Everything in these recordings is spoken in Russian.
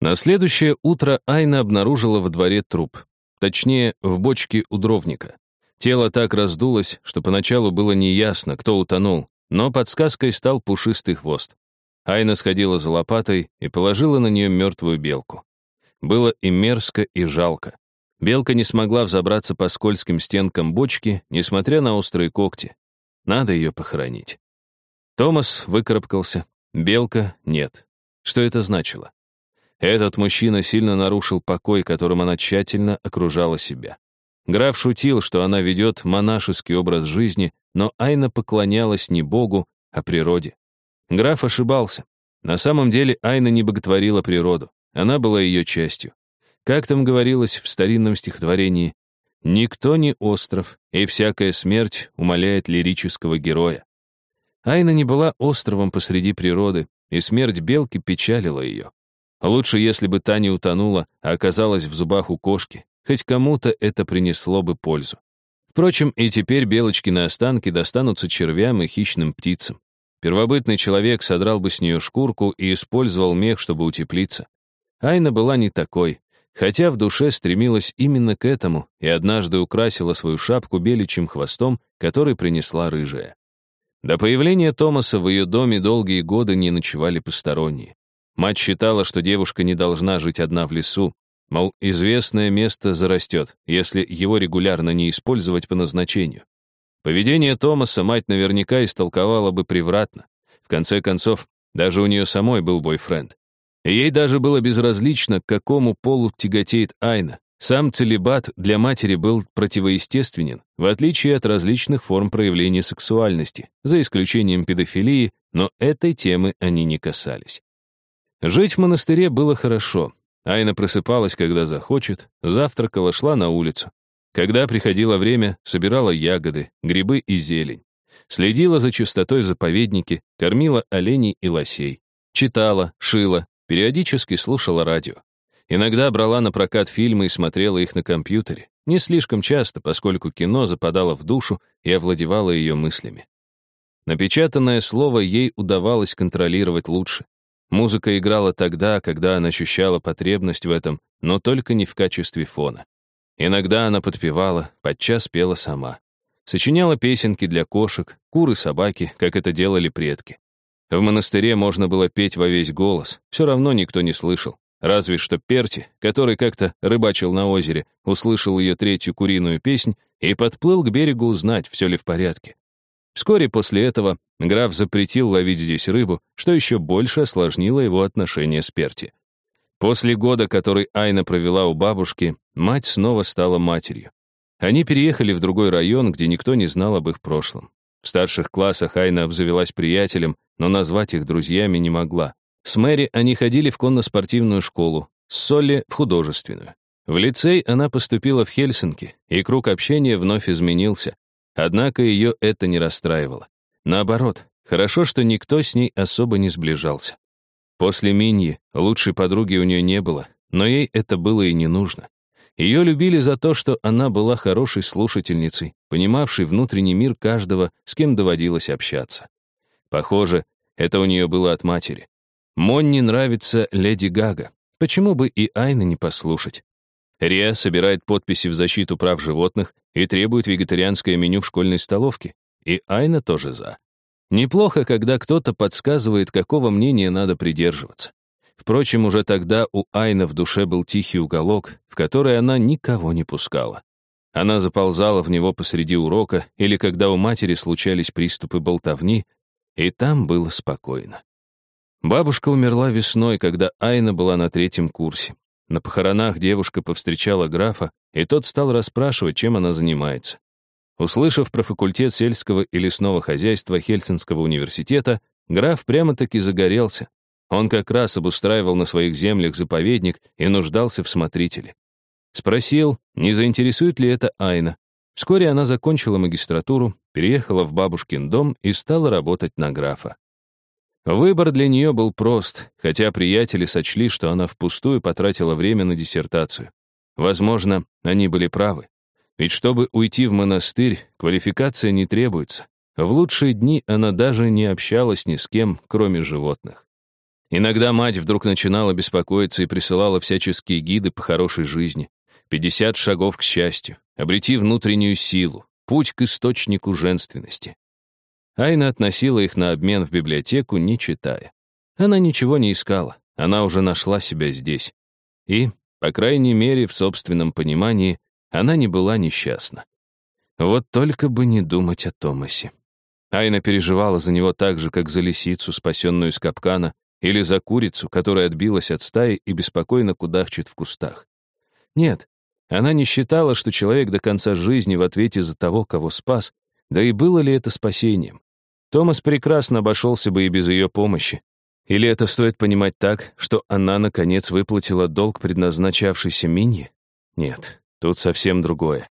На следующее утро Айна обнаружила во дворе труп. Точнее, в бочке у дровника. Тело так раздулось, что поначалу было неясно, кто утонул, но подсказкой стал пушистый хвост. Айна сходила за лопатой и положила на нее мертвую белку. Было и мерзко, и жалко. Белка не смогла взобраться по скользким стенкам бочки, несмотря на острые когти. Надо ее похоронить. Томас выкарабкался, белка — нет. Что это значило? Этот мужчина сильно нарушил покой, которым она тщательно окружала себя. Граф шутил, что она ведет монашеский образ жизни, но Айна поклонялась не Богу, а природе. Граф ошибался. На самом деле Айна не боготворила природу. Она была ее частью. Как там говорилось в старинном стихотворении, «Никто не остров, и всякая смерть умоляет лирического героя». Айна не была островом посреди природы, и смерть белки печалила ее. Лучше, если бы та не утонула, а оказалась в зубах у кошки. Хоть кому-то это принесло бы пользу. Впрочем, и теперь белочкины останки достанутся червям и хищным птицам. Первобытный человек содрал бы с нее шкурку и использовал мех, чтобы утеплиться. Айна была не такой, хотя в душе стремилась именно к этому и однажды украсила свою шапку беличьим хвостом, который принесла рыжая. До появления Томаса в ее доме долгие годы не ночевали посторонние. Мать считала, что девушка не должна жить одна в лесу, мол, известное место зарастет, если его регулярно не использовать по назначению. Поведение Томаса мать наверняка истолковала бы превратно. В конце концов, даже у нее самой был бойфренд. Ей даже было безразлично, к какому полу тяготеет Айна. Сам целебат для матери был противоестественен, в отличие от различных форм проявления сексуальности, за исключением педофилии, но этой темы они не касались. Жить в монастыре было хорошо. Айна просыпалась, когда захочет, завтракала, шла на улицу. Когда приходило время, собирала ягоды, грибы и зелень. Следила за чистотой в заповеднике, кормила оленей и лосей. Читала, шила, периодически слушала радио. Иногда брала на прокат фильмы и смотрела их на компьютере. Не слишком часто, поскольку кино западало в душу и овладевало ее мыслями. Напечатанное слово ей удавалось контролировать лучше. Музыка играла тогда, когда она ощущала потребность в этом, но только не в качестве фона. Иногда она подпевала, подчас пела сама. Сочиняла песенки для кошек, куры, собаки, как это делали предки. В монастыре можно было петь во весь голос, все равно никто не слышал. Разве что Перти, который как-то рыбачил на озере, услышал ее третью куриную песнь и подплыл к берегу узнать, все ли в порядке. Вскоре после этого граф запретил ловить здесь рыбу, что еще больше осложнило его отношения с Перти. После года, который Айна провела у бабушки, мать снова стала матерью. Они переехали в другой район, где никто не знал об их прошлом. В старших классах Айна обзавелась приятелем, но назвать их друзьями не могла. С Мэри они ходили в конно-спортивную школу, с Солли — в художественную. В лицей она поступила в Хельсинки, и круг общения вновь изменился. Однако ее это не расстраивало. Наоборот, хорошо, что никто с ней особо не сближался. После Миньи лучшей подруги у нее не было, но ей это было и не нужно. Ее любили за то, что она была хорошей слушательницей, понимавшей внутренний мир каждого, с кем доводилось общаться. Похоже, это у нее было от матери. Монни нравится Леди Гага. Почему бы и Айна не послушать? Риа собирает подписи в защиту прав животных и требует вегетарианское меню в школьной столовке. И Айна тоже за. Неплохо, когда кто-то подсказывает, какого мнения надо придерживаться. Впрочем, уже тогда у Айна в душе был тихий уголок, в который она никого не пускала. Она заползала в него посреди урока или когда у матери случались приступы болтовни, и там было спокойно. Бабушка умерла весной, когда Айна была на третьем курсе. На похоронах девушка повстречала графа, и тот стал расспрашивать, чем она занимается. Услышав про факультет сельского и лесного хозяйства Хельсинского университета, граф прямо-таки загорелся. Он как раз обустраивал на своих землях заповедник и нуждался в смотрителе. Спросил, не заинтересует ли это Айна. Вскоре она закончила магистратуру, переехала в бабушкин дом и стала работать на графа. Выбор для нее был прост, хотя приятели сочли, что она впустую потратила время на диссертацию. Возможно, они были правы. Ведь чтобы уйти в монастырь, квалификация не требуется. В лучшие дни она даже не общалась ни с кем, кроме животных. Иногда мать вдруг начинала беспокоиться и присылала всяческие гиды по хорошей жизни. 50 шагов к счастью, обрети внутреннюю силу, путь к источнику женственности. Айна относила их на обмен в библиотеку, не читая. Она ничего не искала, она уже нашла себя здесь. И, по крайней мере, в собственном понимании, она не была несчастна. Вот только бы не думать о Томасе. Айна переживала за него так же, как за лисицу, спасенную из капкана, или за курицу, которая отбилась от стаи и беспокойно кудахчет в кустах. Нет, она не считала, что человек до конца жизни в ответе за того, кого спас, да и было ли это спасением. Томас прекрасно обошелся бы и без ее помощи. Или это стоит понимать так, что она, наконец, выплатила долг, предназначавшийся Минье? Нет, тут совсем другое.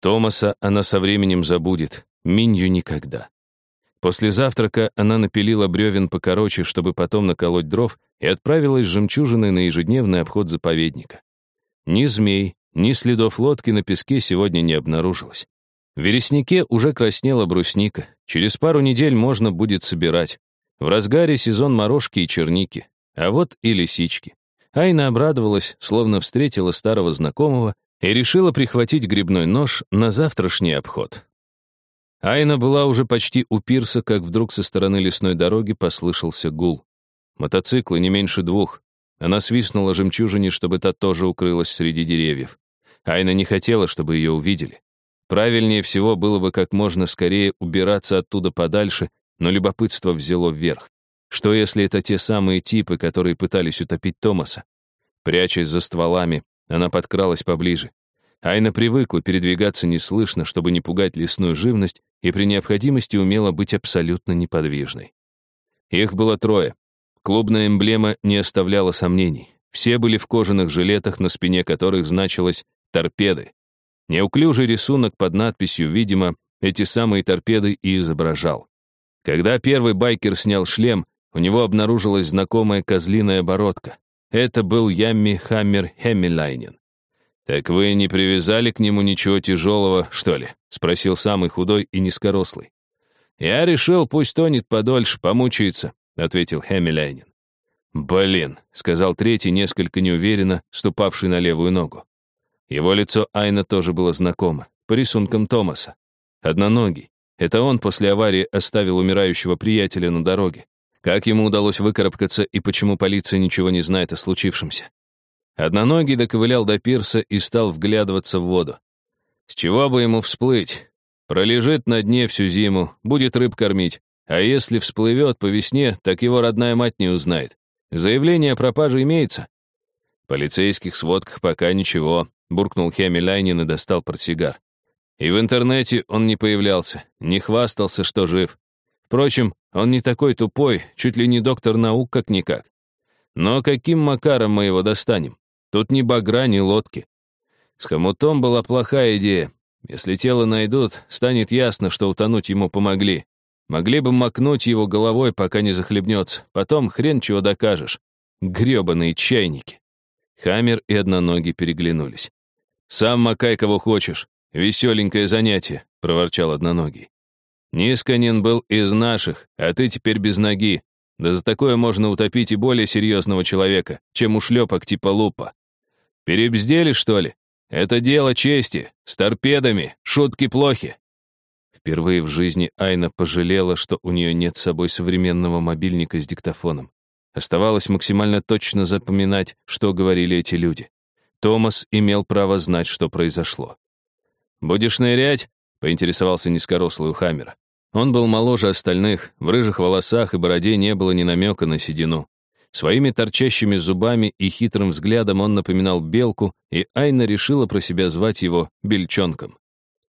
Томаса она со временем забудет, Минью никогда. После завтрака она напилила бревен покороче, чтобы потом наколоть дров, и отправилась с жемчужиной на ежедневный обход заповедника. Ни змей, ни следов лодки на песке сегодня не обнаружилось. В вересняке уже краснела брусника. Через пару недель можно будет собирать. В разгаре сезон морожки и черники. А вот и лисички. Айна обрадовалась, словно встретила старого знакомого, и решила прихватить грибной нож на завтрашний обход. Айна была уже почти у пирса, как вдруг со стороны лесной дороги послышался гул. Мотоциклы не меньше двух. Она свистнула жемчужине, чтобы та тоже укрылась среди деревьев. Айна не хотела, чтобы ее увидели. Правильнее всего было бы как можно скорее убираться оттуда подальше, но любопытство взяло вверх. Что если это те самые типы, которые пытались утопить Томаса? Прячась за стволами, она подкралась поближе. Айна привыкла передвигаться неслышно, чтобы не пугать лесную живность, и при необходимости умела быть абсолютно неподвижной. Их было трое. Клубная эмблема не оставляла сомнений. Все были в кожаных жилетах, на спине которых значилось «торпеды». Неуклюжий рисунок под надписью, видимо, эти самые торпеды и изображал. Когда первый байкер снял шлем, у него обнаружилась знакомая козлиная бородка. Это был Ямми Хаммер Хеммелайнен. «Так вы не привязали к нему ничего тяжелого, что ли?» — спросил самый худой и низкорослый. «Я решил, пусть тонет подольше, помучается», — ответил Хеммелайнен. «Блин», — сказал третий, несколько неуверенно, ступавший на левую ногу. Его лицо Айна тоже было знакомо, по рисункам Томаса. Одноногий. Это он после аварии оставил умирающего приятеля на дороге. Как ему удалось выкарабкаться и почему полиция ничего не знает о случившемся? Одноногий доковылял до пирса и стал вглядываться в воду. С чего бы ему всплыть? Пролежит на дне всю зиму, будет рыб кормить. А если всплывет по весне, так его родная мать не узнает. Заявление о пропаже имеется? В полицейских сводках пока ничего, буркнул Хемелайнин и достал портсигар. И в интернете он не появлялся, не хвастался, что жив. Впрочем, он не такой тупой, чуть ли не доктор наук как-никак. Но каким макаром мы его достанем? Тут ни багра, ни лодки. С хомутом была плохая идея. Если тело найдут, станет ясно, что утонуть ему помогли. Могли бы макнуть его головой, пока не захлебнется. Потом хрен чего докажешь. Грёбаные чайники. Хаммер и одноногий переглянулись. «Сам макай кого хочешь. «Веселенькое занятие», — проворчал одноногий. «Нисканин был из наших, а ты теперь без ноги. Да за такое можно утопить и более серьезного человека, чем ушлепок типа лупа. Перебздели, что ли? Это дело чести, с торпедами, шутки плохи». Впервые в жизни Айна пожалела, что у нее нет с собой современного мобильника с диктофоном. Оставалось максимально точно запоминать, что говорили эти люди. Томас имел право знать, что произошло. «Будешь нырять?» — поинтересовался низкорослый у Хаммера. Он был моложе остальных, в рыжих волосах и бороде не было ни намека на седину. Своими торчащими зубами и хитрым взглядом он напоминал белку, и Айна решила про себя звать его Бельчонком.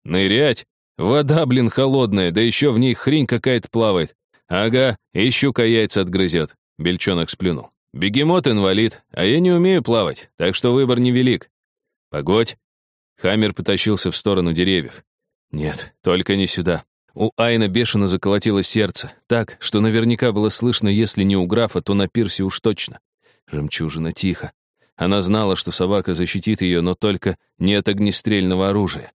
«Нырять? Вода, блин, холодная, да еще в ней хрень какая-то плавает. Ага, и щука яйца отгрызет», — Бельчонок сплюнул. «Бегемот инвалид, а я не умею плавать, так что выбор невелик». «Погодь, Хаммер потащился в сторону деревьев. Нет, только не сюда. У Айна бешено заколотилось сердце, так, что наверняка было слышно, если не у графа, то на пирсе уж точно. Жемчужина тихо. Она знала, что собака защитит ее, но только не от огнестрельного оружия.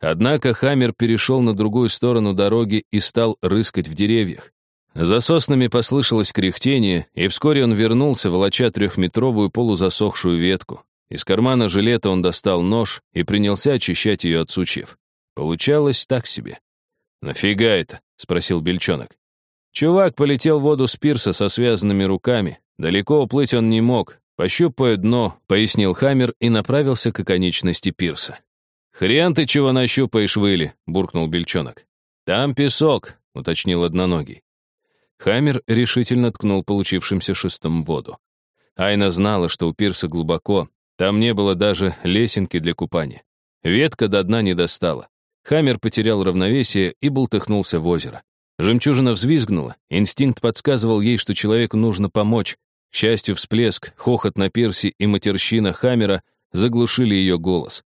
Однако Хаммер перешел на другую сторону дороги и стал рыскать в деревьях. За соснами послышалось кряхтение, и вскоре он вернулся, волоча трехметровую полузасохшую ветку. Из кармана жилета он достал нож и принялся очищать ее от сучьев. Получалось так себе. «Нафига это?» — спросил Бельчонок. Чувак полетел в воду с пирса со связанными руками. Далеко уплыть он не мог. «Пощупаю дно», — пояснил Хаммер и направился к оконечности пирса. «Хрен ты чего нащупаешь, Выли», — буркнул Бельчонок. «Там песок», — уточнил одноногий. Хаммер решительно ткнул получившимся шестом в воду. Айна знала, что у пирса глубоко, там не было даже лесенки для купания. Ветка до дна не достала. Хаммер потерял равновесие и бултыхнулся в озеро. Жемчужина взвизгнула. Инстинкт подсказывал ей, что человеку нужно помочь. К счастью, всплеск, хохот на пирсе и матерщина Хаммера заглушили ее голос.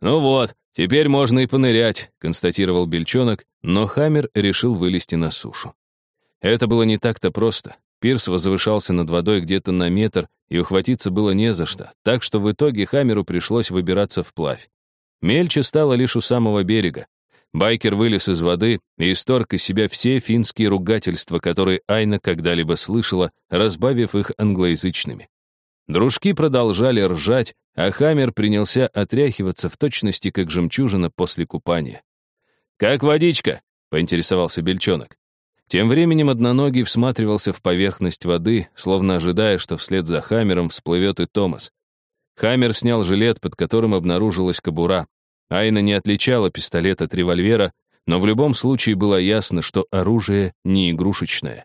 «Ну вот, теперь можно и понырять», — констатировал Бельчонок, но Хаммер решил вылезти на сушу. Это было не так-то просто. Пирс возвышался над водой где-то на метр, и ухватиться было не за что, так что в итоге Хамеру пришлось выбираться вплавь. Мельче стало лишь у самого берега. Байкер вылез из воды и исторг из себя все финские ругательства, которые Айна когда-либо слышала, разбавив их англоязычными. Дружки продолжали ржать, а Хаммер принялся отряхиваться в точности, как жемчужина после купания. «Как водичка?» — поинтересовался Бельчонок. Тем временем одноногий всматривался в поверхность воды, словно ожидая, что вслед за Хаммером всплывет и Томас. Хаммер снял жилет, под которым обнаружилась кобура. Айна не отличала пистолет от револьвера, но в любом случае было ясно, что оружие не игрушечное.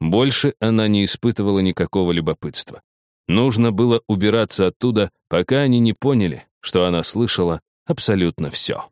Больше она не испытывала никакого любопытства. Нужно было убираться оттуда, пока они не поняли, что она слышала абсолютно все.